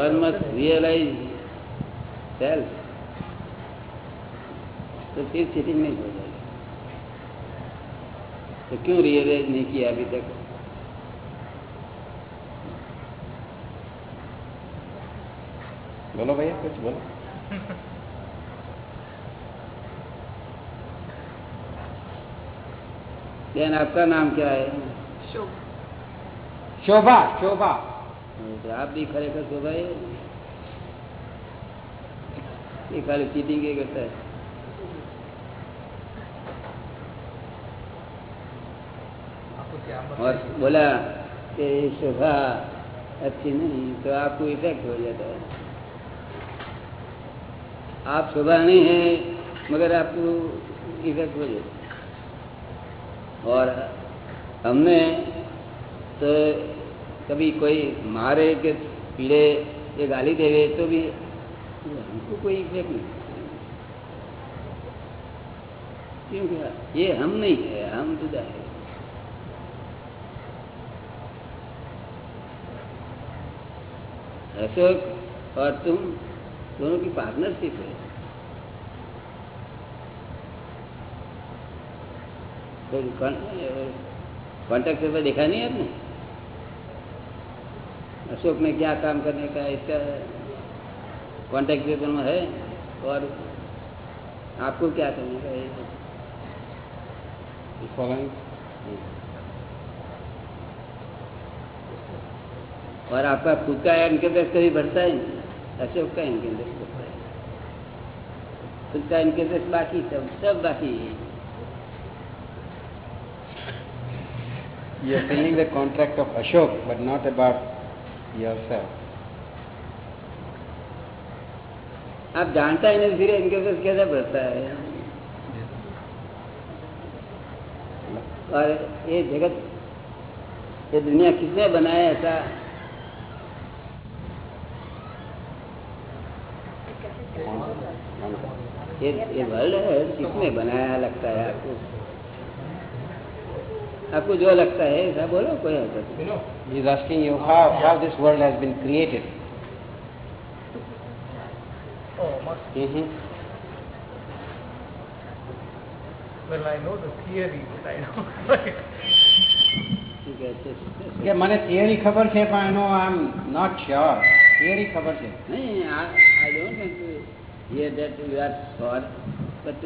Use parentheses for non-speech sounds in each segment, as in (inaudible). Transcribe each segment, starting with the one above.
one must realize self. तो फिर cheating नहीं हो जाएगी। तो क्यों रियलाइज़ नहीं किया अभी तक? बोलो भैया कुछ बोलो। बहन आपका नाम क्या है? शोभा शोभा। आप भी खरेखर शोभा है ये खाली चीटिंग के करता है। और बोला कि शोभा अच्छी नहीं तो आपको इफ़ेक्ट हो जाता है। आप शोभा नहीं है मगर आपको इफ़ेक्ट हो जाता है। और हमने तो कभी कोई मारे के पीड़े या गाली देवे तो भी हमको कोई इफ़ेक्ट नहीं क्योंकि ये हम नहीं है, हम जुदा है। अशोक और तुम दोनों की पार्टनरशिप है। कॉन्टेक्ट पेपर देखा नहीं आपने? अशोक ने क्या काम करने का इसका कॉन्टेक्ट पेपर में है? और आपको क्या करने का है? फॉलोइंग और आपका खुद का टैक्स कभी बढ़ता है? अशोक का टैक्स बढ़ता है। खुद का टैक्स बाकी सब सब बाकी है। You are filling the contract of Ashok, but not about yourself. आप जानता है नहीं, फिर इनकम टैक्स कैसे बढ़ता है? और ये जगत, ये दुनिया किसने बनाया ऐसा? ये ये वर्ल्ड है, किसने बनाया लगता है आपको? आपको जो लगता है ऐसा बोलो कोई हरकत नहीं He is asking you how, how this world has been created. Oh, must. Mm-hmm. Well, I know the theory, but I don't know it. ठीक है तो- કે મને થિયરી ખબર છે પણ એનો આમ નોટ શ્યોર થિયરી ખબર છે नहीं I don't want to hear that you are sure but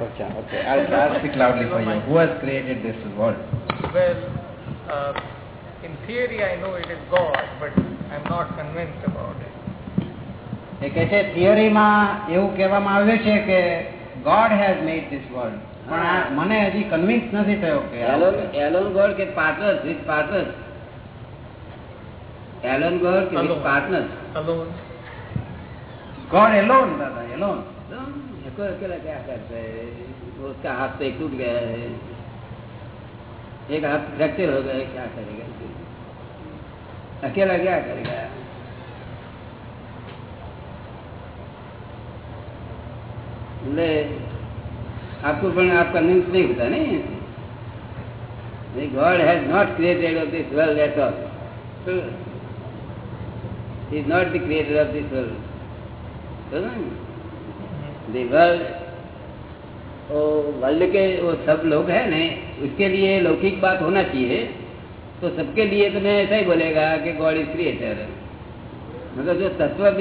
Okay, okay. I'll, I'll speak loudly for you. Who has created this world? Well, uh, in theory I know it is God, but I'm not convinced about it. એ કહે છે થિયરીમાં એવું કહેવામાં આવ્યું છે કે God has made this world પણ આ મને હજી કન્વિન્સ નથી થયો કે આ Alone, alone God के partners, with partners. Alone God के with Alone. partners. Alone. God alone દાદા એલોન तो अकेला अकेला क्या करता है वो उसका हाथ से टूट गया है एक हाथ फ्रैक्चर हो गया है, क्या करेगा अकेला क्या करेगा એટલે आपको પણ आप कन्विंस नहीं होता नहीं God has not created of this world at all. He is not the creator of this world. समझ में? The world वो वर्ल्ड के वो सब लोग हैं ने, उसके लिए लौकिक बात होना चाहिए तो सबके लिए तो मैं ऐसा ही बोलेगा कि गॉड इज़ क्रिएटर मगर जो तत्व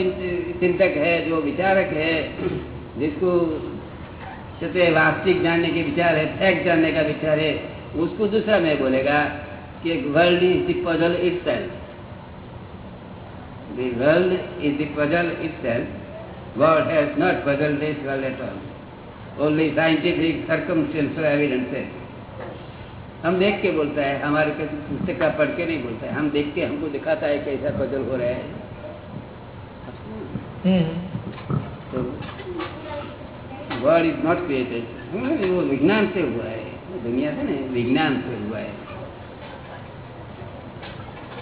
चिंतक है, जो विचारक है, जिसको कहते वास्तविक जानने के विचार है फैक्ट जानने का विचार है, उसको दूसरा मैं बोलेगा कि world is the puzzle itself The world is the puzzle itself. God has not puzzled this world at all. Only scientific circumstantial evidence है हम देख के बोलता है हमारे किसी पुस्तक का पढ़ के नहीं बोलता है। हम देख के हमको दिखाता है कैसा पजल हो रहा है। तो गॉड इज़ नॉट क्रिएटेड वो विज्ञान से हुआ है। दुनिया से ना विज्ञान से हुआ है।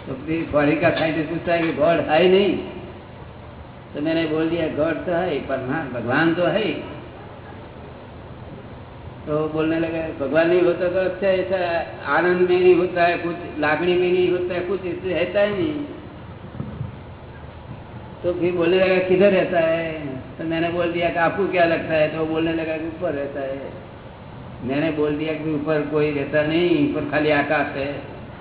तो फिर फॉरेन का साइंटिस्ट पूछता है कि गॉड है नहीं। तो मैंने बोल दिया, गॉड तो है पर भगवान तो है तो बोलने लगा, भगवान नहीं होता तो अच्छा ऐसा आनंद में नहीं होता है, कुछ लागणी में नहीं होता है, कुछ इससे रहता ही नहीं। तो फिर बोलने लगा, किधर रहता है? तो मैंने बोल दिया कि, आपको क्या लगता है? तो बोलने लगा कि, ऊपर रहता है। मैंने बोल दिया कि, ऊपर कोई रहता नहीं, ऊपर खाली आकाश है।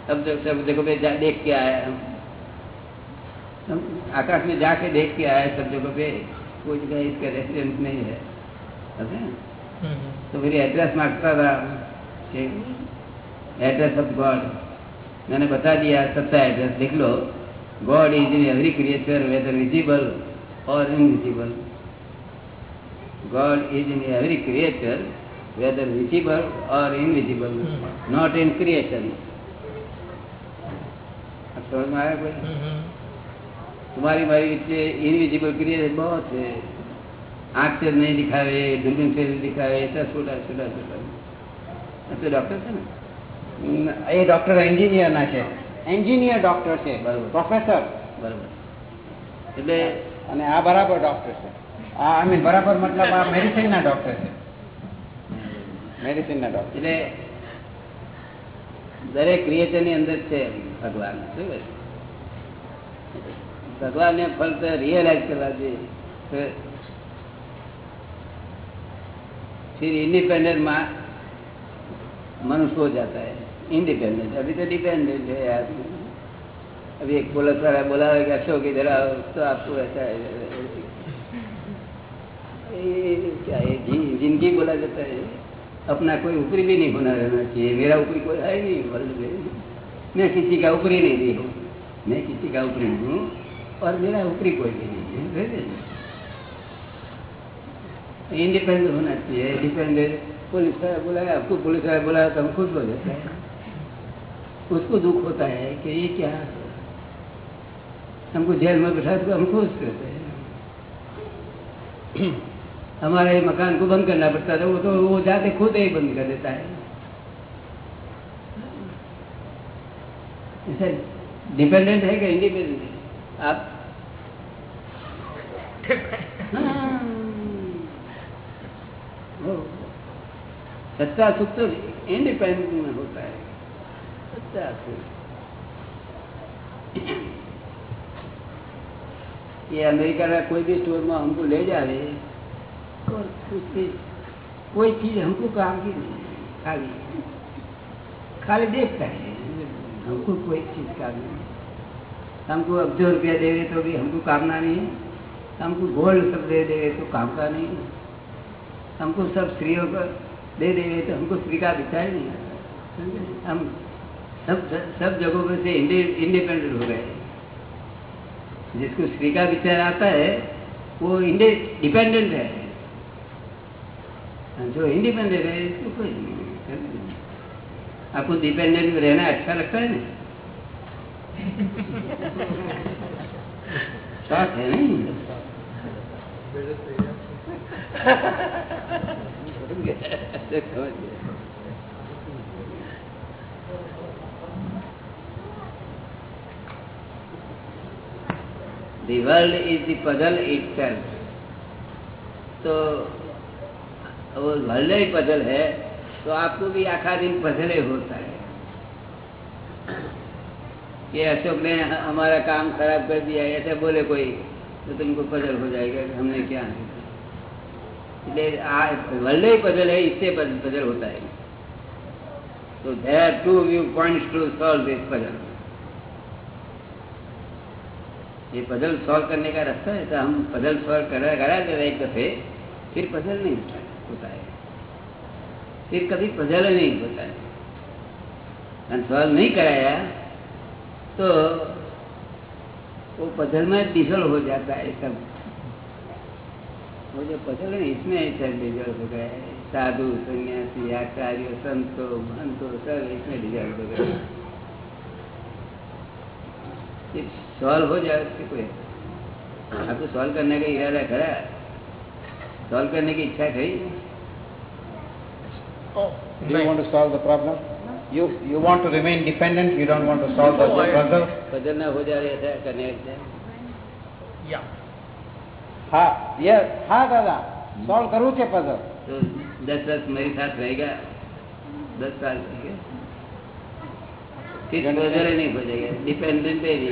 तब जगह सब जगह पे देख के आया। हम आकाश में जाके देख के आया सब जगह पे कोई जगह इसका रेसिडेंस नहीं है। समझे? तो फिर एड्रेस माँगता था। एड्रेस ऑफ़ गॉड मैंने बता दिया सत्ता एड्रेस लिख लो। God is in every creature whether visible और invisible God is in every creature whether visible और इनविजिबल नॉट इन क्रिएशन समझ में आया कोई? तुम्हारी मारी वच्चे इनविजिबल क्रिएचर बहुत है आंख से नहीं दिखावे दूरबीन से नहीं दिखावे ऐसा छोटा छोटा छोटा ऐसे डॉक्टर છે ને એ ડોક્ટર એન્જિનિયર ના છે એન્જિનિયર ડોક્ટર છે બરોબર. પ્રોફેસર બરોબર એટલે અને આ બરાબર ડોક્ટર છે આ આઈ મીન બરાબર મતલબ આ મેડિસિન ના ડોક્ટર છે મેડિસિન ના ડોક્ટર એટલે દરેક ક્રિએચર ની અંદર છે ભગવાન શું કહે? ભગવાનને ફક્ત રિયલાઇઝ કરવા જોઈએ તો फिर इंडिपेंडेंट मनुष्य हो जाता है इंडिपेंडेंट अभी तो डिपेंडेंट है आदमी अभी एक पुलिस वाला बोला कि अशोक इधर आओ तो आपको ऐसा है ये क्या है जिन- जिंदगी बोला जाता है अपना कोई ऊपरी भी नहीं होना रहना चाहिए मेरा ऊपरी कोई है नहीं वर्ल्ड में मैं किसी का ऊपरी नहीं रही हूँ मैं किसी का ऊपरी नहीं हूँ और ऊपरी कोई भी नहीं है इंडिपेंडेंट होना चाहिए डिपेंडेंट पुलिस वाला बुलाया, आपको पुलिस वाला बुलाया तो हम खुश हो जाते हैं। उसको दुख होता है कि ये क्या हमको जेल में बैठा तो हम खुश रहते हैं। हमारे मकान को बंद करना पड़ता था, वो तो वो जाते खुद ही बंद कर देता है। डिपेंडेंट है कि इंडिपेंडेंट है? आप हाँ। सच्चा सुख तो इंडिपेंडेंट में होता है। सच्चा सुख ये अमेरिका का कोई भी स्टोर में हमको ले जावे और उसकी कोई चीज़ हमको काम की नहीं खाली। खाली देखता है हमको कोई चीज़ काम नहीं। हमको अब्जो रुपया दे दे तो भी हमको कामना नहीं है। हमको गोल्ड सब दे दे तो काम का नहीं है। हमको सब स्त्रियों को दे देंगे तो हमको स्त्री का विचार नहीं आता? हम सब सब जगहों पर से इंडिपेंडेंट हो गए। जिसको स्त्री का विचार आता है, वो डिपेंडेंट है। जो इंडिपेंडेंट है इसको कोई नहीं आपको डिपेंडेंट रहना अच्छा लगता है ना? शौक है नहीं। The world is the puzzle itself. तो वो ही पजल है तो आपको भी आखा दिन पजले होता है कि अशोक ने हमारा काम खराब कर दिया, ऐसे बोले कोई तो तुमको पजल हो जाएगा कि हमने क्या इसलिए वर्ल्ड ही पजल है, इससे पजल होता है। तो there two view points to solve this puzzle ये पजल सॉल्व करने का रास्ता है तो हम पजल सॉल्व करा करा दे एक दफे, फिर पजल नहीं होता होता है। फिर कभी पजल नहीं होता है। सॉल्व नहीं कराया तो वो पजल में डिजल हो जाता है सब वो जो पजल है इसमें सब डिजल हो गए साधु सन्यासी आचार्य संतो महंतो सब इसमें डिजल हो गए सॉल्व हो जाए उससे कोई आपको सॉल्व करने का इरादा खरा। सॉल्व करने की इच्छा Oh, Do you want to solve the problem? You you want to remain dependent. You don't want to solve the puzzle. Puzzle connect. Yeah. Ha. Yes. Ha, Dada. solve करूँ puzzle? तो दस वर्ष मेरे साथ रहेगा दस साल ठीक वगैरह नहीं हो जाएगा डिपेंडेंट ही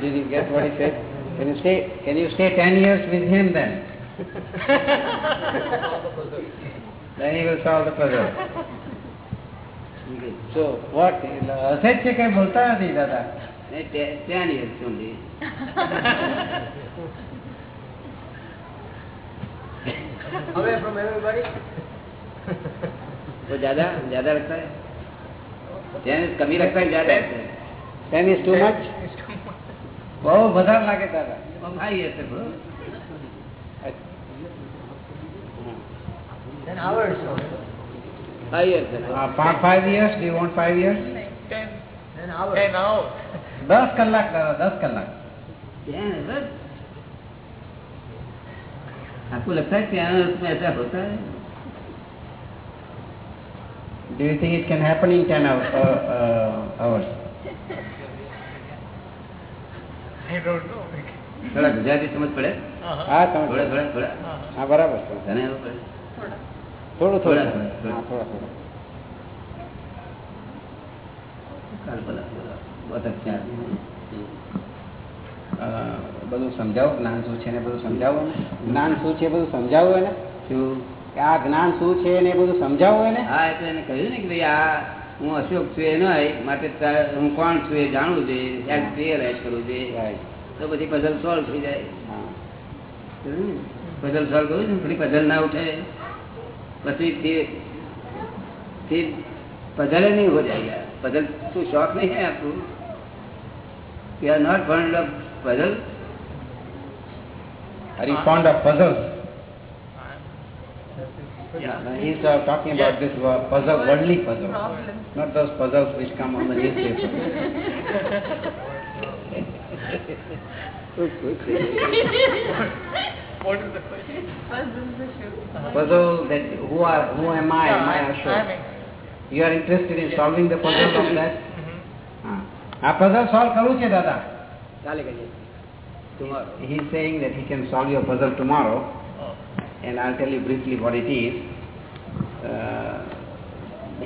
Did you get what he said? Can you stay? Can you stay ten years with him then? (laughs) then he will solve the puzzle. ठीक है So what? હસે જ છે કઈ બોલતા નથી દાદા. नहीं टे- टेन इयर्स ओनली वो ज्यादा ज्यादा लगता है टेन कमी लगता है ज्यादा लगता है Ten is too much? It's too much. બહુ વધારે લાગે દાદા. वो फाइव इयर्स है bro. फाइव इयर्स है Uh, five, five years? Do you want five years? Ten. Ten hours. Ten hours. દસ કલાક દાદા દસ કલાક. टेन है बस आपको लगता है टेन इयर्स में ऐसा होता है Do you think it can happen in ten hours? Uh, uh, hours? I don't know. थोड़ा गुजराती समझ पड़े Uh-huh. હા તમે थोड़ा थोड़ा थोड़ा હા બરાબર છે તને એવું પડે થોડો થોડો. બધું સમજાવો જ્ઞાન શું છે ને બધું સમજાવો જ્ઞાન શું છે બધું સમજાવો ને શું? આ જ્ઞાન શું છે ને બધું સમજાવો ને હા એટલે એને કહ્યું ને કે ભાઈ આ હું અશોક છું એ નહીં માટે હું કોણ છું એ જાણવું જોઈએ ક્લિયરાઇઝ કરવું જોઈએ તો પછી પઝલ સોલ્વ થઈ જાય. પઝલ સોલ્વ કરું છું થોડી પઝલ ના ઉઠે. પછી फिर फिर पजल ही नहीं हो जाएगा पजल तो शौक नहीं है आपको you are not fond of puzzle Are you fond of puzzles? Yeah. He's uh, talking about Yes. this uh, puzzle, worldly puzzle, not those puzzles which come on the newspaper. What is the question? First, this is the shoe. Puzzle that who are who am I? am I a show? You are interested in solving the puzzle of that? આ puzzle solve કરવું છે saying that he can solve your puzzle tomorrow oh. and i'll tell you briefly what it is uh,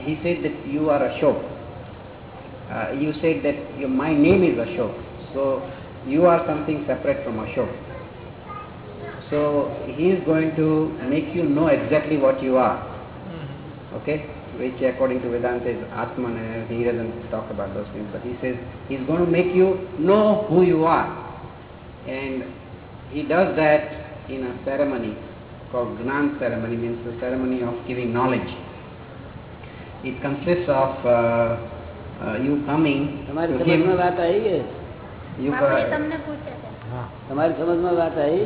he said that you are a show. Uh, you said that my name is a show, so you are something separate from a show. So he is going to make you know exactly what you are. Mm-hmm. Okay? Which according to Vedanta is Atman and. He doesn't talk about those things. But he says he's going to make you know who you are. And he does that in a ceremony called Gnan ceremony, means the ceremony of giving knowledge. It consists of uh, uh, you coming. To give, you, uh, તમારી સમજમાં વાત આવી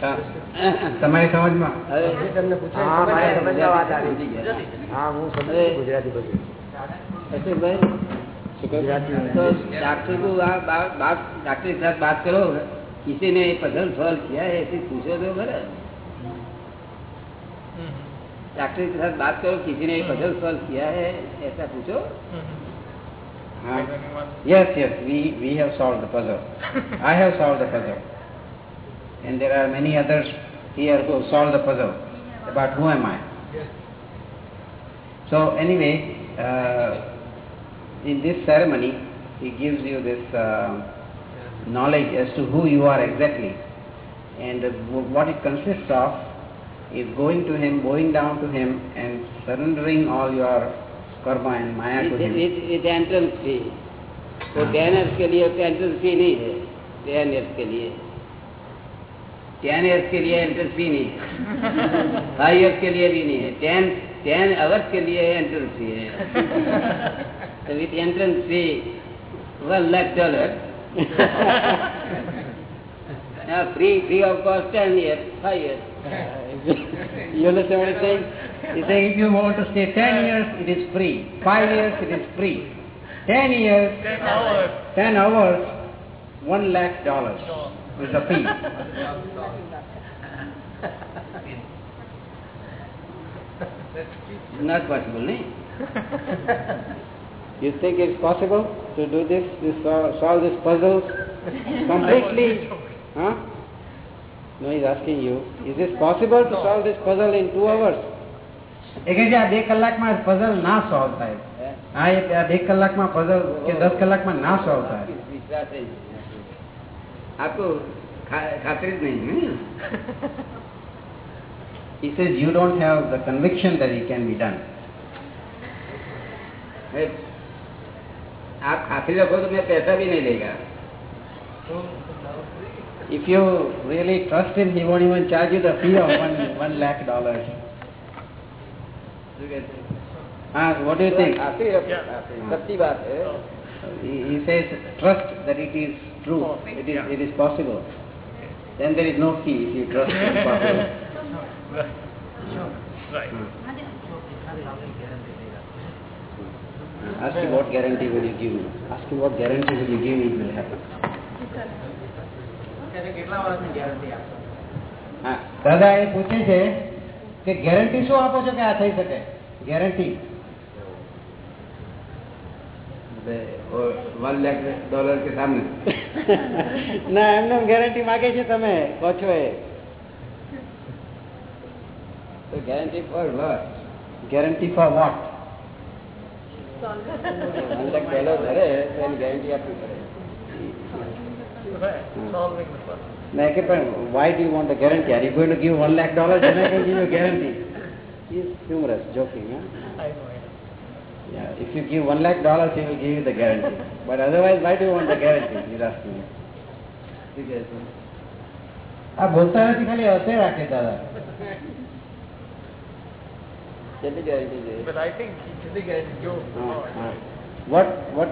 uh, તમારી સમજમાં હવે તમને હા, મારી સમજમાં વાત આવી. સમજી ગયા. હા હું સમજુ હવે છું ગુજરાતી બધું અશોકભાઈ तो डॉक्टर को आप बात बात- डॉक्टर के साथ बात करो किसी ने पजल सॉल्व किया है ऐसे पूछो तो खरा Mhm. डॉक्टर के साथ बात करो किसी ने पजल सॉल्व किया है ऐसा पूछो Mhm. Uh, anyone? Yes, yes, we, we have solved the puzzle. (laughs) I have solved the puzzle. And there are many others here who have solved the puzzle. But who am I? So anyway, uh, in this ceremony, he gives you this uh, knowledge as to who you are exactly. And uh, what it consists of is going to him, going down to him and surrendering all your karma and maya to him. With entrance fee वो ten years के लिए entrance fee नहीं है ten years के लिए ten years के लिए entrance fee नहीं है फाइव ईयर्स के लिए भी नहीं है टेन टेन आवर्स के लिए एंट्रेंस फी है तो with entrance fee one lakh dollar free free of cost ten years five years You understand what He's saying if you want to stay 10 years, it is free. 5 years, it is free. 10 years, 10 hours. 10 hours, 1 lakh dollars is the fee. (laughs) Not possible, no? You think it's possible to do this, to solve, solve this puzzle completely? (laughs) Huh? No, he's asking you, is it possible to solve this puzzle in two hours? એ કે છે આ બે કલાકમાં puzzle ના solve થાય હા એ આ બે કલાકમાં પઝલ કે દસ કલાકમાં ના સોલ્વ થાય विश्वास है आपको खा- खातिर ज नहीं है He says you don't have the conviction that it can be done. है? आप खातिर रखो तो मैं पैसा भी नहीं लेगा If you really trust him, he won't even charge you the fee of one, one lakh dollars. Ah, what do you think? Sati baat He says, trust that it is true. It is, it is possible. Then there is no fee if you trust it is possible. Right. Hmm. Ask him what guarantee will you give me. Ask him what guarantee will you give me it will happen. દાદા એ પૂછે છે કે guarantee શું આપો છો કે આ થઈ શકે ગેરંટી ના એમને ગેરંટી માગે છે તમે કહો છો એ guarantee for what guarantee for what one ધરે તો એની ગેરંટી આપવી પડે મેં કે પણ why do want a guarantee are you going to give 1 lakh dollar and I can give you guarantee is humorous joking Yeah, if you give one lakh dollars, he will give you the guarantee. But otherwise, why do you want the guarantee? He's asking me. આ બોલતા નથી ખાલી હશે રાખે દાદા કેટલી guarantee છે but I think કેટલી what what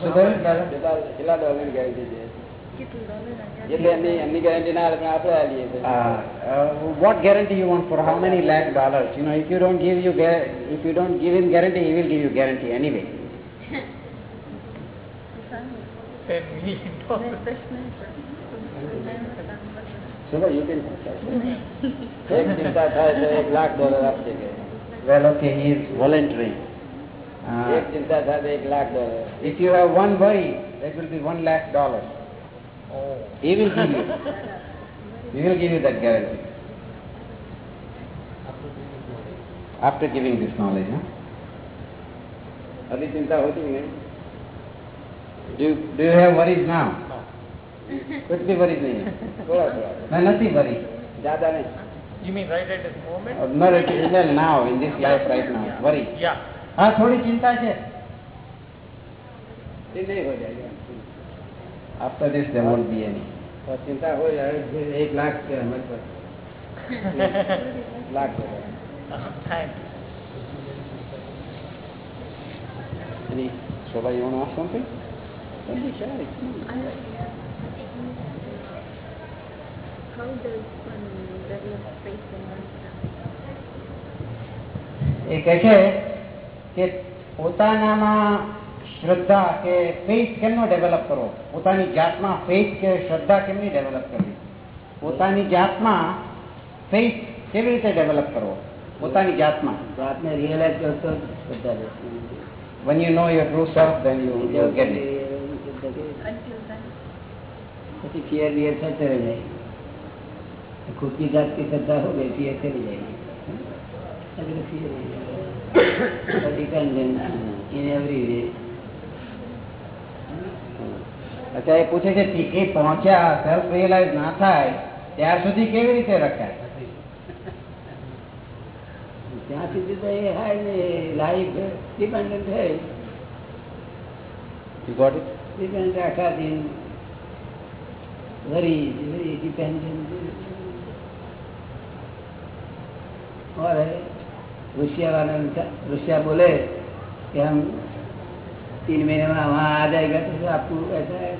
so then સુધર કેટલા ડોલરની ગેરંટી છે એટલે એમની એમની ગેરંટી ના આવે પણ આપણે આલીએ છીએ. uh, uh, what guarantee you want for how many lakh dollars? You know, if you don't give you ga- if you don't give him guarantee, he will give you guarantee anyway. Ten million dollars. So you can એક ચિંતા થાય તો એક lakh dollar આપશે કે Well, okay, he is volunteering. એક Uh, ચિંતા થાય તો એક lakh dollar if you have one worry, that will be one lakh dollars. Oh. He will give you. He will give you that guarantee. After giving this knowledge, huh? अभी चिंता होती है Do, do you have worries now? कुछ भी worries नहीं है थोड़ा थोड़ा मैं नहीं worry ज़्यादा नहीं You mean right at this moment? Not at this moment, now, in this life right now. Worry. Yeah. हाँ थोड़ी चिंता है चिंता ही हो जाएगी after this there won't be any ચિંતા હોય એક લાખ છે lakh Any, Shola, you want to ask something? How does one develop faith in oneself? એ કહે છે કે પોતાનામાં શ્રદ્ધા કે ફેથ કેમનો ડેવલપ કરવો પોતાની જાતમાં ફેથ કે શ્રદ્ધા કેમની ડેવલપ કરવી પોતાની જાતમાં ફેથ કેવી રીતે ડેવલપ કરવો પોતાની જાતમાં જાતને રિયલાઇઝ કરતો જ બધા લોકો. when you know your true self then you, you get it Until then, પછી ફિયર વિયર થતો રહી જાય खुद की जात की श्रद्धा हो गई फिर चली जाएगी अगर फिर डिपेंडेंट इन एवरी वे એ પૂછે છે કે એ પહોંચ્યા સેલ્ફ રિયલાઇઝ ના થાય ત્યાર સુધી કેવી રીતે રખાય ત્યાં સુધી તો એ હાય ને લાઈફ ડિપેન્ડન્ટ है you got it डिपेंड आखा दिन वरी वरी डिपेंडेंट और है रुसिया वाला रुसिया बोले कि हम तीन महीने में वहाँ आ जाएगा तो आपको ऐसा है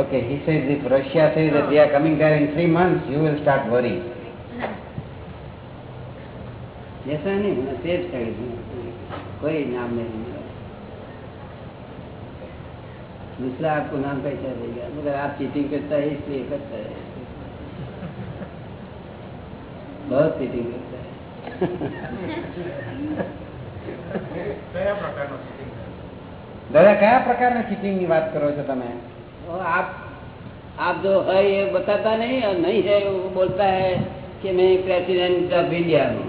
okay he says if russia says that they are coming there in three months you will start worrying जैसा नहीं होना सेफ़ साइड होना कोई नाम नहीं मिला दूसरा आपको नाम कैसा देगा मगर आप चीटिंग करता है इसलिए करता है बहुत चीटिंग करता है કયા પ્રકારનો cheating છે? દાદા કયા પ્રકારના ચીટિંગ ની વાત કરો છો તમે और आप आप जो है ये बताता नहीं और नहीं है वो बोलता है कि मैं प्रेसिडेंट ऑफ इंडिया हूँ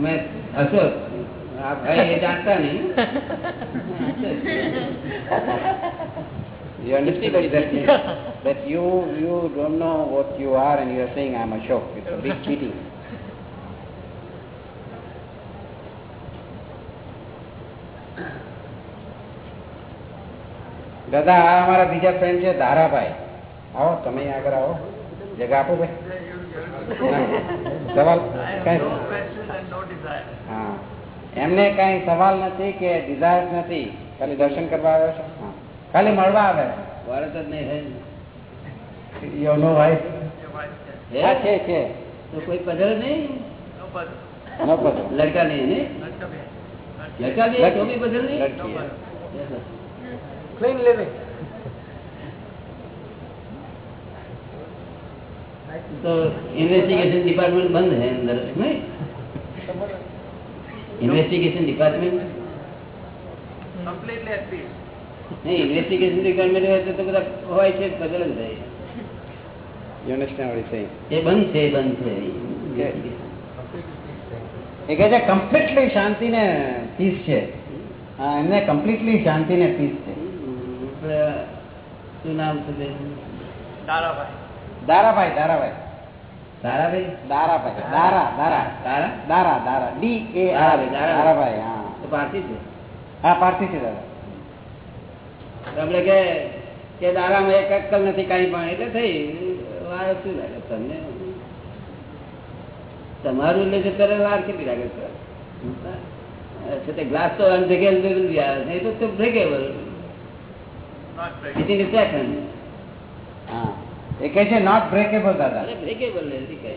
मैं अशोक हूँ। आप है ये जानता नहीं You understood that, that, you you don't know what you are and you are saying I am shock. It's a big cheating. દાદા આ અમારા બીજા ફ્રેન્ડ છે ધારાભાઈ આવો તમે આગળ આવો જગા આપો ભાઈ સવાલ. હા એમને કઈ સવાલ નથી કે ડિઝાયર નથી ખાલી દર્શન કરવા આવ્યો છે હા. ખાલી મળવા આવે भारत જ नहीं है યો નો ભાઈ Your wife said, હા है? છે છે तो कोई पधर नहीं No but નો પતો लड़का नहीं है नहीं? લડકા બે. लड़का भी है तो भी पधर नहीं લડકી હે. Yes, sir. ક્લીન લિવિંગ तो इन्वेस्टिगेशन डिपार्टमेंट बंद है अंदर नहीं इन्वेस्टिगेशन डिपार्टमेंट Completely નહીં છે શું નામ દારાભાઈ. દારાભાઈ દારાભાઈ. દારાભાઈ? દારા. દારા દારા. દારા? દારા ડી એ દારાભાઈ હા. પાર્ટી છે? હા પાર્ટી છે દાદા. તો આપણે કે કે દારામાં એક અક્કલ નથી કાંઈ પણ એટલે થઈ વાર શું લાગે તમને તમારું એટલે ત્યારે વાર કેટલી લાગે છે છે તે ગ્લાસ તો અનબ્રેકેબલ આવે છે એ તો breakable Not very. Within second હા એ કહે છે નોટ બ્રેકેબલ દાદા अरे ब्रेकेबल है ठीक है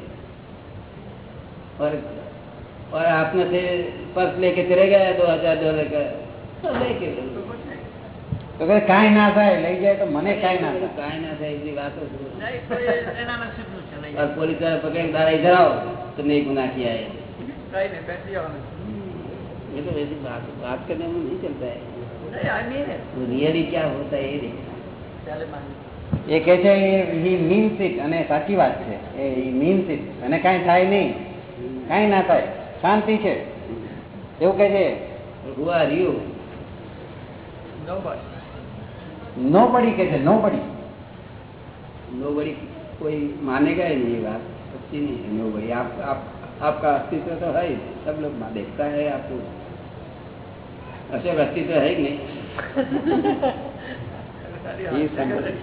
और और आपने से पर्स लेके चले गए दो हजार डॉलर का तो ब्रेकेबल તો કે કાંઈ ના થાય લઈ જાય તો મને કાંઈ ના થાય કાંઈ ના થાય એવી વાતો છે. નહીં, તો એ એના નસીબનું છે, નહીં. और पुलिस वाला पकड़ के दारा इधर आओ तुमने एक गुनाह किया है કઈ નહીં, બેસી જવાનું. ये तो वैसी बात बात करने में नहीं चलता है નહીં, I mean it. वो रियली क्या होता है ये देखना ચાલે માની. એ કહે છે હી મીન્સ ઇટ અને સાચી વાત છે એ મીન્સ ઇટ અને કાંઈ થાય નહીં કાંઈ ના થાય શાંતિ છે એવું કહે છે Who are you? Nobody. નો પડી કે છે નો પડી Nobody कोई मानेगा ही नहीं ये बात सच्ची नहीं है नोबड़ी आप आप आपका अस्तित्व तो है ही सब लोग मा- देखता है आपको अशोक अस्तित्व है कि नहीं (laughs) તારી He is હાથ somebody.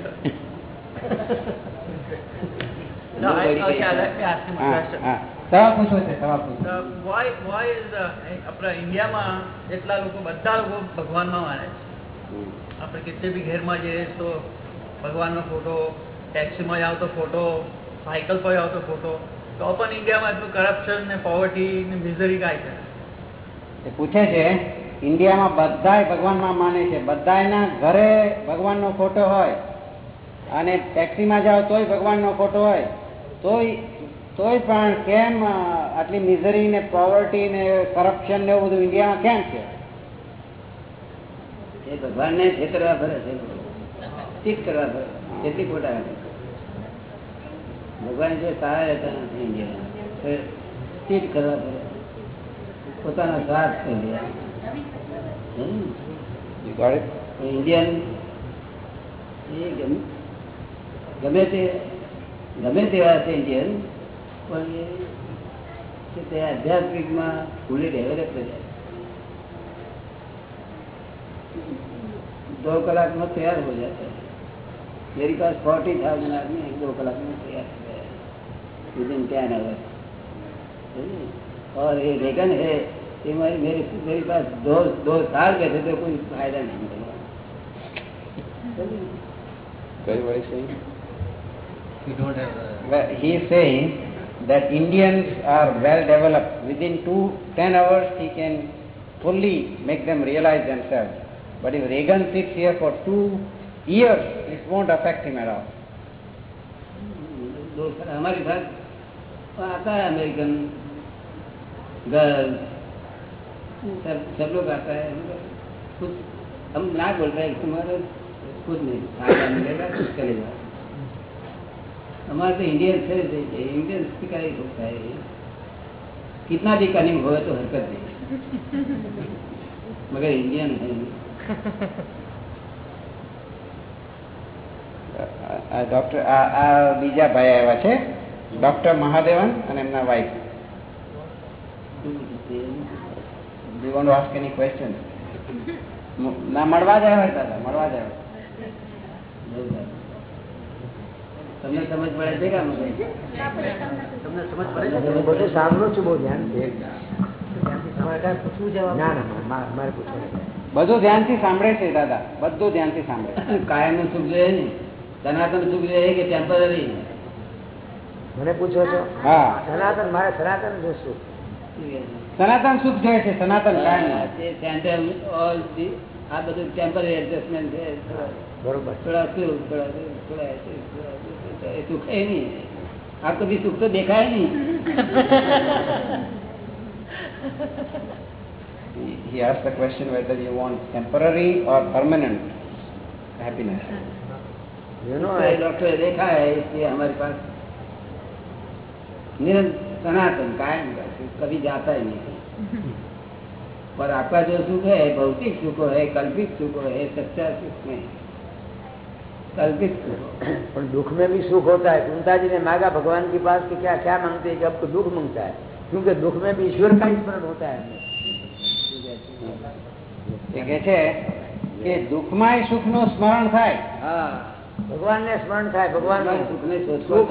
No, I, Nobody okay, can- let me ask him a હા question. હા સવાલ પૂછવો છે સવાલ પૂછવો Uh, why why is the આપણા ઇન્ડિયામાં એટલા લોકો બધા લોકો ભગવાનમાં માને છે આપણે કેટલે બી ઘેરમાં જઈએ તો ભગવાનનો ફોટો ટેક્સીમાં જ આવતો ફોટો સાયકલ પર આવતો ફોટો તો પણ ઇન્ડિયામાં એટલું કરપ્શન ને પોવર્ટી ને મિઝરી કાંઈ છે? એ પૂછે છે ઇન્ડિયામાં બધાય ભગવાનમાં માને છે. બધાયના ઘરે ભગવાનનો ફોટો હોય અને ટેક્સીમાં જાઓ તોય ભગવાનનો ફોટો હોય. તોય તોય પણ કેમ આટલી મિઝરી ને પોવર્ટી ને કરપ્શન ને એવું બધું ઇન્ડિયામાં કેમ છે? એ ભગવાનને છેતરવા ફરે છે ચીટ કરવા ફરે કેટલી ખોટા ભગવાન જે સારા રહેતા નથી ઇન્ડિયામાં ચીટ કરવા ફરે પોતાના સ્વાર્થ કરી લે હમ. You got it? ઇન્ડિયન એ ગમે ગમે તે ગમે તેવા છે ઇન્ડિયન પણ એ કે તે આધ્યાત્મિકમાં ફૂલી ડેવલપ થઈ दो कलाक में तैयार हो जाता है। मेरी पास फोर्टी थाउज़ेंड आदमी एक दो कलाक में तैयार हो गया है विदिन टेन आवर और ये लेकिन है कि मेरे मेरे मेरे पास दो दो साल गए थे तो कोई फ़ायदा नहीं मिलेगा कई बड़ी सही he that indians are well developed. Within 2 10 hours he can fully make them realize themselves. But if Reagan sits here for two years, it won't affect him at all. आता है अमेरिकन सब लोग आता है। कुछ हम ना बोल रहे तुम्हारा कुछ नहीं। मिलेगा कुछ चलेगा। हमारे तो इंडियन से इंडियन का ही होता है कितना भी कनिंग हो तो हरकत नहीं। मगर इंडियन है। ડોક્ટર આ બીજા ભાઈ આવ્યા છે. ડોક્ટર મહાદેવન અને એમના વાઈફ એની ક્વેશ્ચન ના મળવા જ આવ્યા દાદા મળવા જ આવ્યા. તમને સમજ પડે છે કે તમને સમજ પડે છે? બધું સાંભળું છું બહુ ધ્યાન તમારે કાંઈ પૂછવું ના ના મારે પૂછવું. બધું ધ્યાનથી સાંભળે છે દાદા બધું ધ્યાનથી સાંભળે (laughs) કાયમનું સુખ જોઈએ ને? સનાતન સુખ જોઈએ કે ટેમ્પરરી મને પૂછો છો? હા. સનાતન મારે સનાતન જ સનાતન સુખ જોઈએ છે સનાતન કાયમ? ઓલ આ બધું ટેમ્પરરી એડજસ્ટમેન્ટ છે. બરોબર. થોડા સુખ થોડા થોડા એ સુખ એ નહીં. આ કદી સુખ તો દેખાય નહીં. (laughs) he asked the question whether you want temporary or permanent happiness. You know, तो डॉक्टर ने देखा है इसलिए हमारे पास निरंतर सनातन कायम का कभी जाता ही नहीं (laughs) पर आपका जो सुख है भौतिक सुख है कल्पित सुख है सच्चा सुख नहीं कल्पित सुख (coughs) पर दुख में भी सुख होता है। कुंता जी ने मांगा भगवान के पास कि क्या क्या मांगते हैं कि आपको दुख माँगता है? क्योंकि दुख में भी ईश्वर का ही स्मरण होता है। ભગવાન ને સ્મરણ થાય. ભગવાન સુખ ને સુખ તો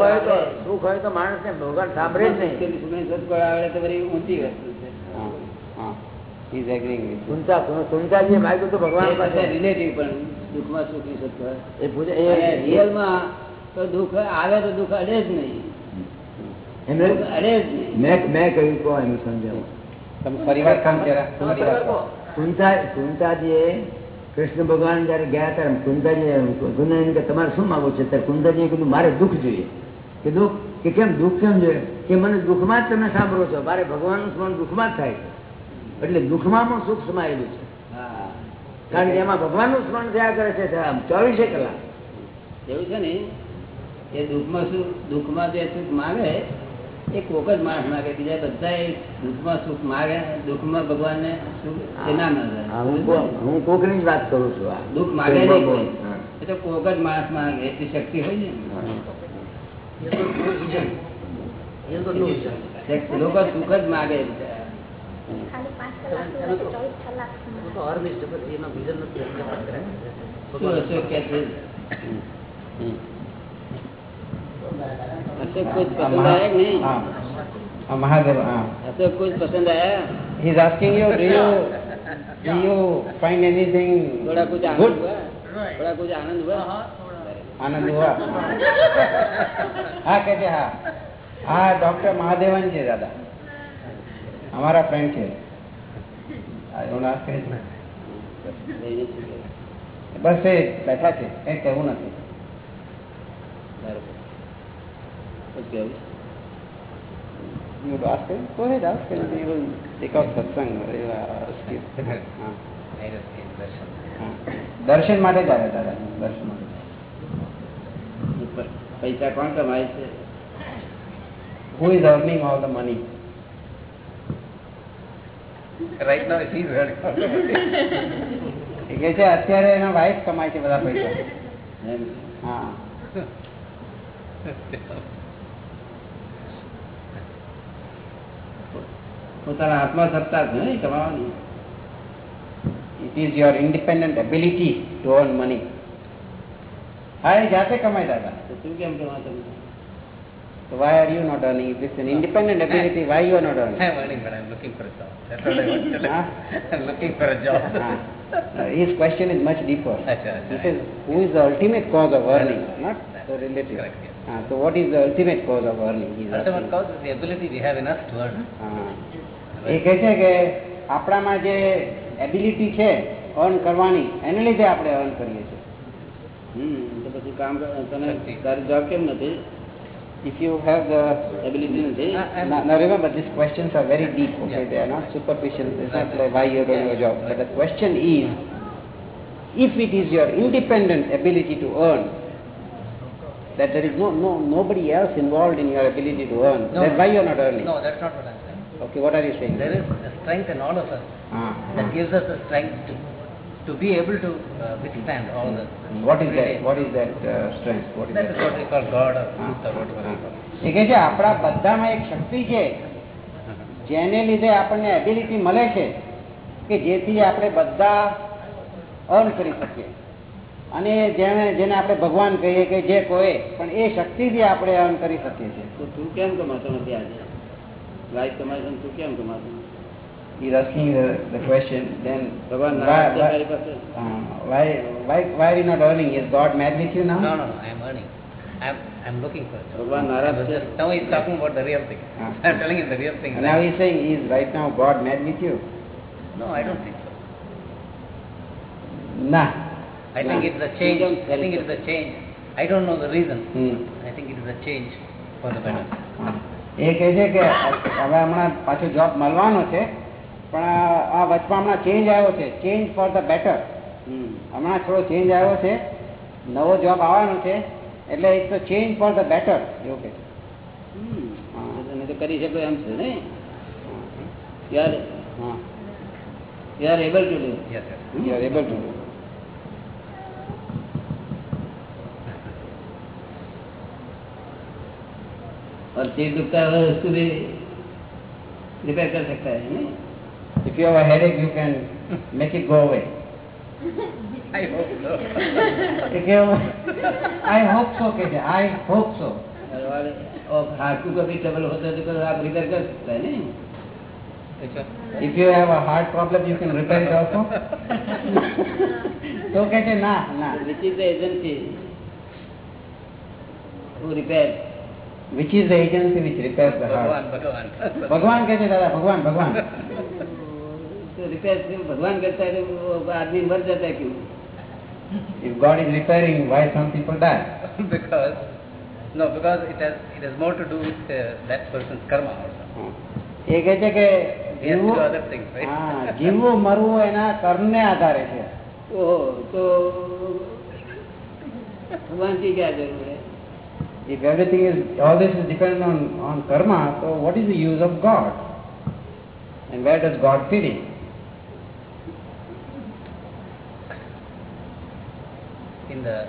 ભગવાન સુખ ને સુખની શોધ એ તો દુઃખ આવે તો દુઃખ અડે જ નહીં. મેં કહ્યું કહો સમજાવું. તમે પરિવાર કામ જરા ફરીવાર કહો. કૃષ્ણ ભગવાન જયારે ગયા ત્યારે કુંતાજી કુંતાજી કે, તમારે શું માંગો છે? ત્યારે કુંતાજીએ કીધું, મારે દુઃખ જોઈએ. કે દુઃખ કે કેમ દુઃખ કેમ જોઈએ? કે મને દુઃખમાં જ તમે સાંભળો છો. મારે ભગવાનનું સ્મરણ દુઃખમાં જ થાય એટલે દુઃખમાં પણ સુખ સમાયેલું છે. કારણ કે એમાં ભગવાનનું સ્મરણ થયા કરે છે ચોવીસે કલાક. એવું છે ને? એ દુઃખમાં શું દુઃખમાં જે સુખ માગે એ કોક જ માણસ માગે બીજા બધા એ દુઃખમાં સુખ માગે દુઃખમાં ભગવાનને સુખ એ ના હા, હું મળે કો- હું કોકની જ વાત કરું છું આ દુઃખ માગે નહીં કોઈ હા. એ તો કોક જ માણસ માગે એટલી શક્તિ હોય ને તે લોકો સુખ જ માગે બિચારા. ખાલી પાંચ કલાક સુધી તો ચોવીસ કલાક સુધી. શું અશોક કે છે અશોક કુછ આ પસંદ મહા- આયા કે નહીં હા. આ મહાદેવ હા અશોક કુછ પસંદ આયા He is asking you, do you do you find anything थोड़ा कुछ आनंद good? हुआ थोड़ा कुछ आनंद हुआ આનંદ હુઆ હા કે છે હા હા ડોક્ટર મહાદેવન છે દાદા અમારા ફ્રેન્ડ છે હા, એવું ના કહે છે. લઈને શું કે? બસ એ બેઠા છે કઈ કહેવું નથી બરાબર. શું કહેવું? You would ask him? Go ahead, ask him. He will take out satsang. He will ask you. હા. હા. દર્શન માટે જ આવે દાદા દર્શન માટે પ- પૈસા કોણ કમાય છે Who is earning all the money? Right now she is earning all the money. એ કહે છે અત્યારે એના વાઇફ કમાય છે બધા પૈસા એમ. હા પોતાના હાથમાં સત્તા છે ને કમાવાની It is your independent ability to earn money. હા એ જાતે કમાય દાદા તો તું કેમ કમા તમે So why are you not earning? If it's an independent ability, why you are not earning? (laughs) I'm earning, but I'm looking for a job. That's what I want to tell Huh? you. I'm (laughs) looking for a job. (laughs) Ah. Uh, his question is much deeper. Acha, acha. He says, who is the ultimate cause of earning? Not So relative. Correct, yes. Ah, so what is the ultimate cause of earning? He is Ultimate asking. cause is the ability we have in us to earn. હા. એ કહે છે કે આપણામાં જે ability છે earn કરવાની એને લીધે આપણે અર્ન કરીએ છીએ હમ તો પછી કામ કર- તને તારી જોબ કેમ નથી If you have the ability નથી I- I'm- now, now remember these questions are very deep okay Yeah. they are not superficial it's not like why you're doing your job but the question is if it is your independent ability to earn that there is no no nobody else involved in your ability to earn No. then why you're not earning No, that's not what I'm saying. okay what are you saying There is a strength in all of us Ah. that gives us the strength to, to be able to uh, withstand all the. what is that everyday- what is that uh, strength what is That is what we call God or Ah. truth or whatever we call it. એ કહે છે આપણા બધામાં એક શક્તિ છે જેને લીધે આપણને એબિલિટી મળે છે કે જેથી આપણે બધા અર્ન કરી શકીએ અને જેને જેને આપણે ભગવાન કહીએ કે જે કોઈ પણ એ શક્તિથી આપણે અર્ન કરી શકીએ છીએ તો તું કેમ કમાતો નથી આજે વાઈફ કમાય છે ને તું કેમ કમાતો નથી? He is asking the, the question, then ભગવાન why, નારાજ છે why, તારી પાસે uh, why, why, why are you not earning? Is God mad with you now? No, no, no, I am earning. I am, I am looking for it. ભગવાન નારાજ છે Now he is talking about the real thing. Ah. (laughs) I am telling him the real thing. And now he is saying, is right now God mad with you? No, I don't think so. Nah. I think Nah. it is a change. I think it is a change. I don't know the reason. Hmm. I think it is a change for the better. હા. એ કહે છે કે હવે હમણાં પાછો job મળવાનો છે પણ આ- વચમાં હમણાં ચેન્જ આવ્યો છે. Change for the better hmm. હમણાં થોડો ચેન્જ આવ્યો છે. નવો જોબ આવવાનો છે. એટલે એક તો ચેન્જ ફોર ધ બેટર એવું કે. તને તો કરી શકો એમ છે ને? યાર હા. યાર able to do Yes, sir you are able to और चीज़ दुखता है उसको भी रिपेयर कर सकता है नहीं? If you have headache you can make it go away I hope so ठीक है आई होप सो के आई होप सो और हार्ट को कभी ट्रबल होता है तो आप रिपेयर कर सकते हैं नहीं? If you have a heart problem you can repair it also तो कहते ना ना। Which is the agency to repair which is the agency which repair the heart ભગવાન ભગવાન કહે છે દાદા ભગવાન ભગવાન રિપેર ભગવાન કરતા આદમી મર જતા કેવું If God is repairing, why some people die? because no, because it has it has more to do with uh, that person's karma also. એ કહે છે કે જીવવું જીવવું મરવું એના કર્મને આધારે છે ઓહો તો ભગવાનથી ક્યાં જરૂર If everything is, all this is dependent on, on karma, so what is the use of God? And where does God fit in? In the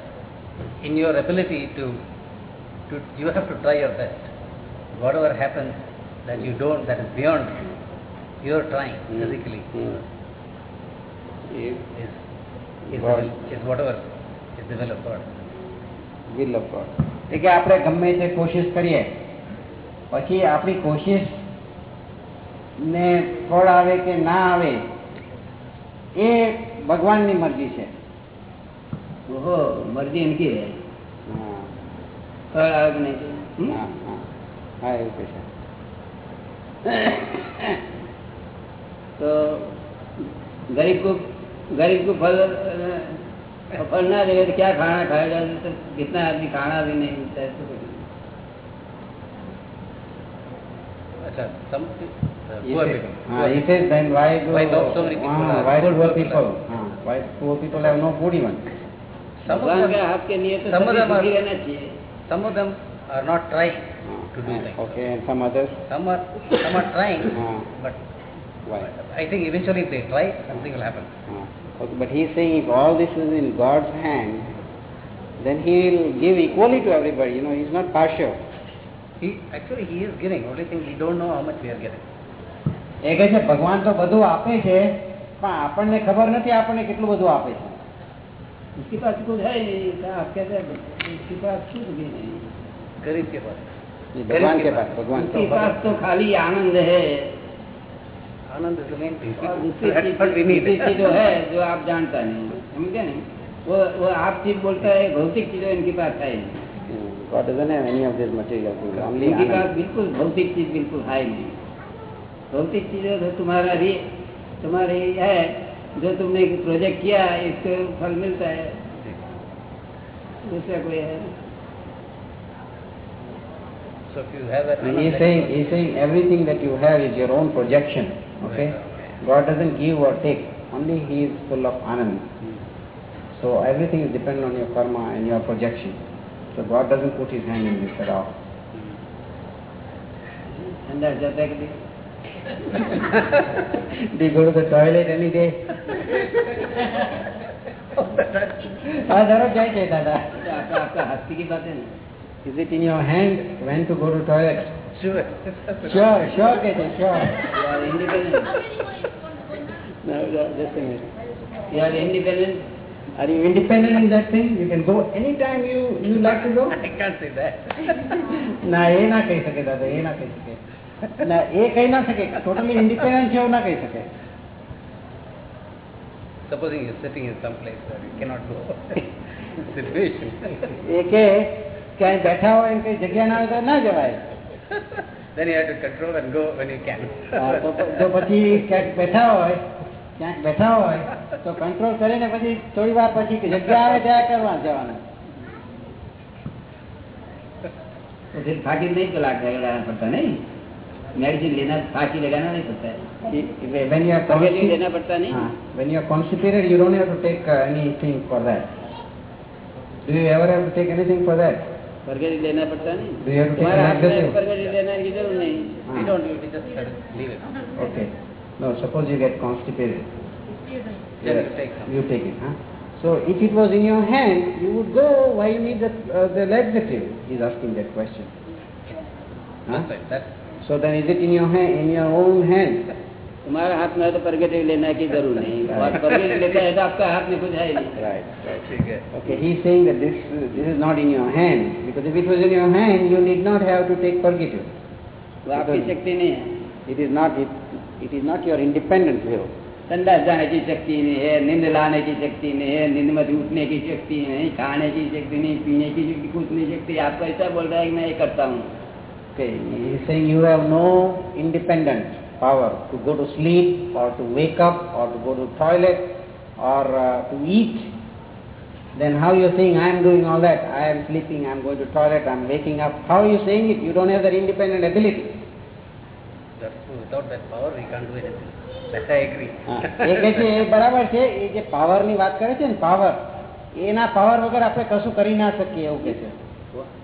in your ability to to you have to try your best. Whatever happens that you don't that is beyond you, you are trying Hmm. physically Hmm. is is is, is whatever is the will of God. Will of God. કે આપણે ગમે તે કોશિશ કરીએ. પછી આપણી કોશિશ ને ફળ આવે કે ના આવે એ ભગવાનની મરજી છે. ઓહો મરજી એનકી રહે ફળ આવે કે નહીં હા એવું કહે છે. તો ગરીબ કો ગરીબ કો ફળ फल ना देगा तो क्या खाना खाएगा तो कितना आदमी खाना भी नहीं मिलता है अच्छा, Ah, okay but he is saying if all this is in God's hand then he will give equally to everybody you know he is not partial He actually he is giving. Only thing we don't know how much we are getting. એ કહે છે ભગવાન તો બધું આપે છે પણ આપણને ખબર નથી આપણને કેટલું બધું આપે છે उसके पास कुछ है ही नहीं क्या आप कहते हैं उसके पास कुछ भी नहीं गरीब के पास એ ભગવાન કે પાસ ભગવાન उसके पास तो खाली आनंद है आनंद जो है जो आप जानता नहीं समझे नहीं वो वो आप चीज़ बोलता है भौतिक चीज़ें इनके पास है Anand. बात बिल्कुल भौतिक चीज़ बिल्कुल है ही नहीं भौतिक चीज़ें तो तुम्हारा री तुम्हारे है जो तुमने प्रोजेक्ट किया इसको फल मिलता है दूसरा कोई है So if you have that And he's saying, he's saying everything that you have is your own projection. Okay? God doesn't give or take, only He is full of anand. So everything is dependent on your karma and your projection. So God doesn't put His hand in this at all. And that's just like (laughs) they go to the toilet any day. (laughs) हजारों क्या कहता था आपका हस्ती की बात Is it in your hand when to go to toilet? Sure. Sure, sure કે છે sure. You are independent. No, no, just a minute. You are independent. Are you independent in that thing? You can go anytime you, you like to go? I can't say that. ના એ ના કહી શકે દાદા એ ના કહી શકે ના એ કહી ના શકે ટોટલી ઇન્ડિપેન્ડન્ટ છે એવું ના કહી શકે Supposing you're sitting in some place where you cannot go. Situation. એ કે ક્યાંય બેઠા હોય ને કઈ જગ્યા ના હોય તો ના જવાય then you have to control and go when you can. હા, તો પ- જો પછી ક્યાંક બેઠા હોય ક્યાંક બેઠા હોય તો કંટ્રોલ કરીને પછી થોડી વાર પછી જગ્યા આવે ત્યાં કરવા જવાનું तो फिर फाकी नहीं तो लाग लगाना पड़ता नहीं मेडिसिन लेना फाकी लगाना नहीं पड़ता है when you are परहेज consti- लेना पड़ता नहीं हाँ, when you are constipated you don't have to take uh, anything for that do you ever have to take anything for that પરગડી લેના પડતા નહીં તમારા હાથને પરગડી લેનાર કી જરૂર નહીં we don't you just leave it okay no suppose you get constipated Yes, you take it. So if it was in your hand, you would go. Why you need the, uh, the laxative? He's asking that question. Huh? That's right. That's... So then is it in your hand, in your own hand? तुम्हारे हाथ में है तो purgative लेने की ज़रूरत नहीं और परगेटिव लेता है तो आपका हाथ में कुछ है नहीं ठीक है. Saying that this this is not in your hand because if it was in your hand, you need not have to take purgative. वो आपकी शक्ति नहीं है It is not it, it is not your independent will. संडास जाने की शक्ति नहीं है नींद लाने की शक्ति नहीं है नींद में उठने की शक्ति नहीं खाने की शक्ति नहीं पीने की शक्ति कुछ नहीं शक्ति आपको ऐसा बोल रहा है कि मैं ये करता हूँ Okay, he is saying you have no independent power to go to sleep or to wake up or to go to toilet or uh, to eat. Then how you are saying I am doing all that? I am sleeping, I am going to toilet, I am waking up. How are you saying it? You don't have that independent ability. That's true. Without that power, we can't do anything. That I agree. હા, એ કહે છે એ બરાબર છે એ જે પાવરની વાત કરે છે ને પાવર એના પાવર વગર આપણે કશું કરી ના શકીએ એવું કે છે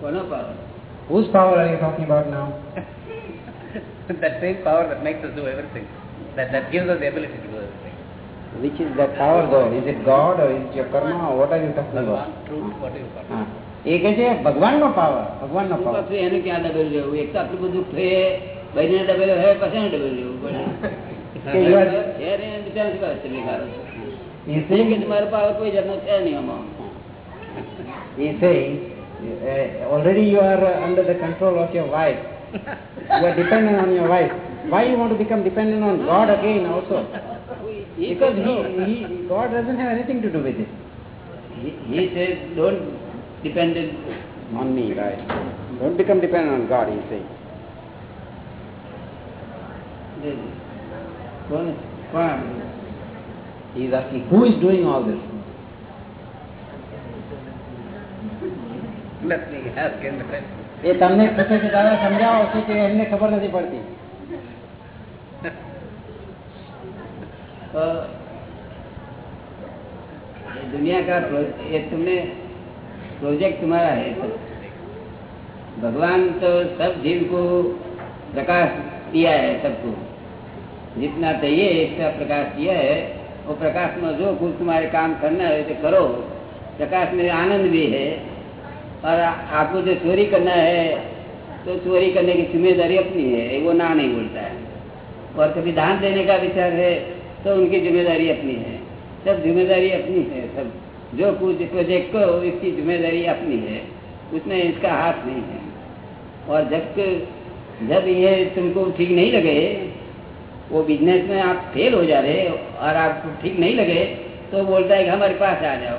કોનો power Whose power are you talking about now? that same power that makes us do everything. That, that gives us the ability to do everything. Which is that power though? Is it God or is it your karma or what are you talking Bhagwan, about? truth, what do (laughs) you call it? હા. એ કહે છે ભગવાનનો power ભગવાનનો power પાછું એને ક્યાં ડબેલું રહેવું એક તો આટલું બધું થયે બહેને ડબેલું હોય પછી ડબેલું રહેવું પડે કે you are- ઘેર એને બિચારા શું કરે છે બેકાર? he is એ કે saying, તમારો પાવર કોઈ જાતનો છે નહીં આમાં he is saying uh, already you are uh, under the control of your wife. you are dependent on your wife. Why you want to become dependent on God again also? Because he, he, God doesn't have anything to do with it. He, he says, don't depend on me, right? Don't become dependent on God, he says. He is asking, who is doing all this? Let me ask him the question. એ તમને પૂછે છે દાદા સમજાવો છે કે એમને ખબર નથી પડતી तो ये दुनिया का प्रो- ये तुमने प्रोजेक्ट तुम्हारा है सब भगवान तो सब जीव को प्रकाश दिया है सबको जितना चाहिए इसका प्रकाश दिया है वो प्रकाश में जो कुछ तुम्हारे काम करना है तो करो प्रकाश में आनंद भी है और आपको जो चोरी करना है तो चोरी करने की ज़िम्मेदारी अपनी है वो ना नहीं बोलता है। और कभी दान देने का विचार है तो उनकी ज़िम्मेदारी अपनी है। सब ज़िम्मेदारी अपनी है, सब जो कुछ प्रोजेक्ट को इसकी ज़िम्मेदारी अपनी है, उसमें इसका हाथ नहीं है। और जब जब ये तुमको ठीक नहीं लगे, वो बिज़नेस में आप फेल हो जा रहे, और आपको ठीक नहीं लगे तो बोलता है कि हमारे पास आ जाओ?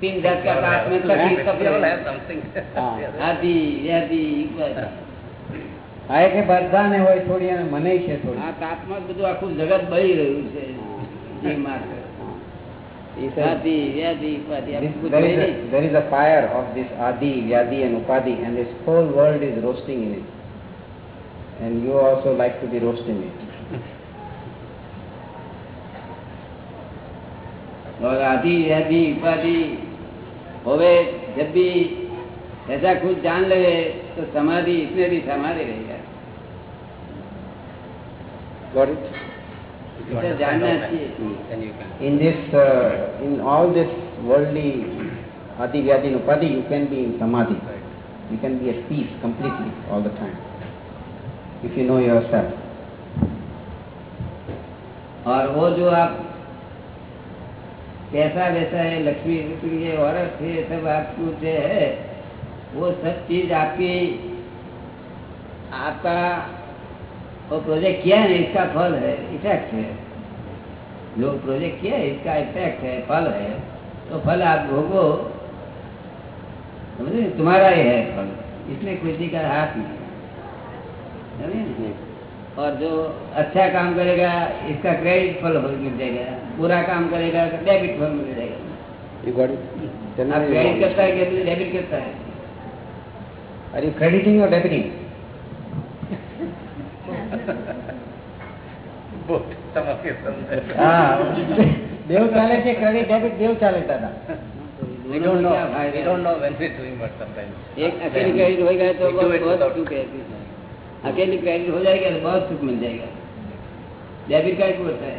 तीन जात का ताप में तकलीफ सब We all है have something. हाँ. आदि व्याधि उपाधि હા એ કે બધાને હોય થોડી અને મને છે થોડી આ તાપમાં બધું આખું જગત બળી રહ્યું છે જીવ માત્ર He says, આદિ વ્યાધિ ઉપાધિ આ this, બધું there, બળી is a, નહીં. there is a fire of this adi, vyadi and upadi and this whole world is roasting in it. And you also like to be roasting it. और आदि व्याधि उपाधि होवे जब भी ऐसा कुछ जान लगे तो समाधि इसमें भी समाधि रहेगा जानना चाहिए this, uh, in all this worldly adi, vyadi and upadi, you can be in samadhi. You can be at peace completely all the time. If you know yourself. और वो जो आप कैसा वैसा है, लक्ष्मी लक्ष्मी ये औरत है, सब आपको जो है। वो सब चीज़ आपकी, आपका वो प्रोजेक्ट किया है इसका फल है इफ़ेक्ट है। जो प्रोजेक्ट किया है, इसका इफ़ेक्ट है, फल है। तो फल आप भोगो। समझे? तुम्हारा ही है फल, इसमें किसी का हाथ नहीं समझे? और जो अच्छा काम करेगा, इसका क्रेडिट फल मिल जाएगा। बुरा काम करेगा तो डेबिट फल मिल जाएगा You got it? Then आप are you क्रेडिट wrong? करता है कि डेबिट करता है Are you crediting or debiting? Both. Some of you some. હા દેવ ચાલે છે ક્રેડિટ ડેબિટ દેવ ચાલે દાદા We दोनों don't में know. क्या फायदा We है? don't know when we're doing what sometimes. एक अकेली क्रेडिट हो गया तो We do बहुत it बहुत without- सुख है अकेली क्रेडिट हो जाएगा तो बहुत सुख मिल जाएगा डेबिट का एक होता है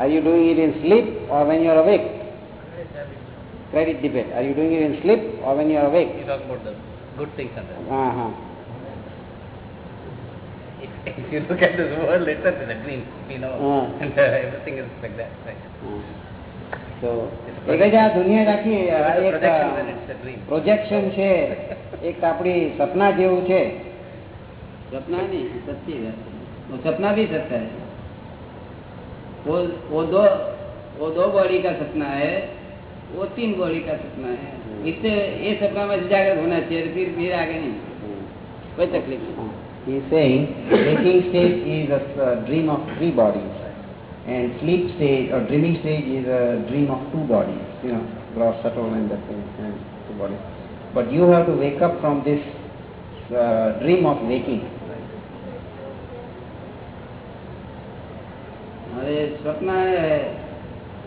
Are you doing it in sleep or when you are awake? Credit debit Are you doing it in sleep or when you are awake? You talk about the good things and that. Uh -huh. if, if, you look at this world itself, it's a dream, you know, uh -huh. and uh, everything is like that, right? Uh -huh. તો દુનિયા રાખી projection છે એક આપણી સપના જેવું છે સપના નહીં સત્ય સપના બી સત્તા वो वो दो वो दो बॉडी का सपना है वो तीन बॉडी का सपना है इससे ये सपना में जागृत होना चाहिए फिर फिर आगे नहीं कोई तकलीफ़ नहीं He is saying waking stage is a uh, dream of three bodies and sleep stage or dreaming stage is a dream of two bodies, you know, gross, subtle and that thing, and two bodies. But you have to wake up from this uh, dream of waking. सपना है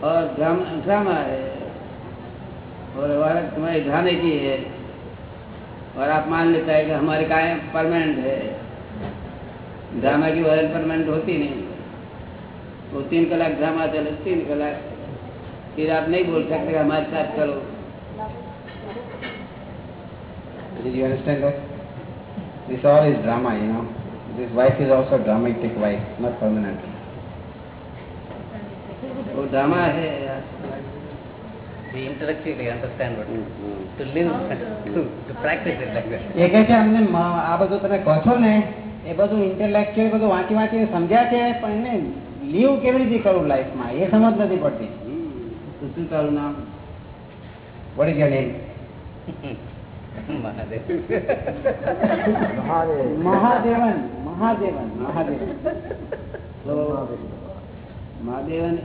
और drama है और तुम्हारे ड्रामे की है और आप मान लेता है कि हमारे कायम परमानेंट है ड्रामा की वजह परमानेंट होती नहीं वो तीन कलाक ड्रामा चले तीन कलाक फिर आप नहीं बोल सकते हमारे साथ चलो Did you understand that? This all is drama, you know. This wife is also dramatic wife, not permanent. drama (laughs) hai કેવી રીતે કરવું લાઈફમાં એ સમજ નથી પડતી. શું મહાદેવન મહાદેવન મહાદેવન. મહાદેવન